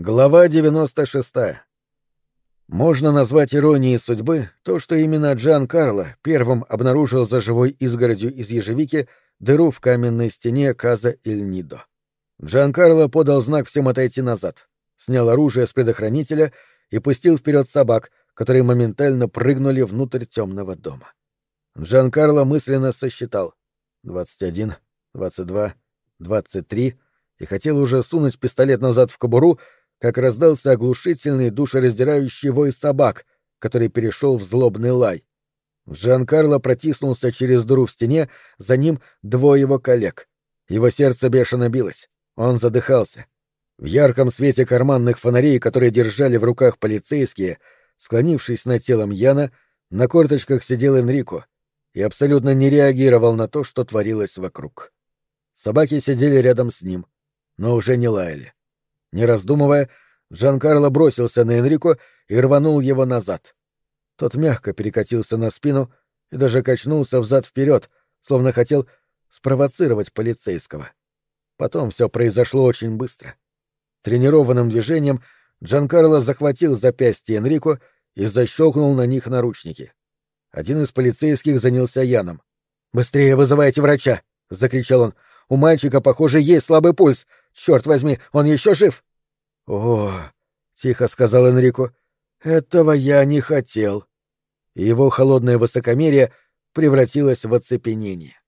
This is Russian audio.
Глава 96. Можно назвать иронией судьбы то, что именно Джан Карло первым обнаружил за живой изгородью из ежевики дыру в каменной стене Каза Иль-Нидо. Джан Карло подал знак всем отойти назад, снял оружие с предохранителя и пустил вперед собак, которые моментально прыгнули внутрь темного дома. Джан Карло мысленно сосчитал — двадцать один, двадцать два, двадцать три — и хотел уже сунуть пистолет назад в кобуру, как раздался оглушительный душераздирающий вой собак, который перешел в злобный лай. Жан-Карло протиснулся через дыру в стене, за ним двое его коллег. Его сердце бешено билось. Он задыхался. В ярком свете карманных фонарей, которые держали в руках полицейские, склонившись над телом Яна, на корточках сидел Энрико и абсолютно не реагировал на то, что творилось вокруг. Собаки сидели рядом с ним, но уже не лаяли. Не раздумывая, Джан-Карло бросился на Энрико и рванул его назад. Тот мягко перекатился на спину и даже качнулся взад-вперед, словно хотел спровоцировать полицейского. Потом все произошло очень быстро. Тренированным движением Джан-Карло захватил запястье Энрико и защелкнул на них наручники. Один из полицейских занялся Яном. «Быстрее вызывайте врача!» — закричал он. «У мальчика, похоже, есть слабый пульс. Черт возьми, он еще жив!» «О!» — тихо сказал Энрико. «Этого я не хотел». его холодное высокомерие превратилось в оцепенение.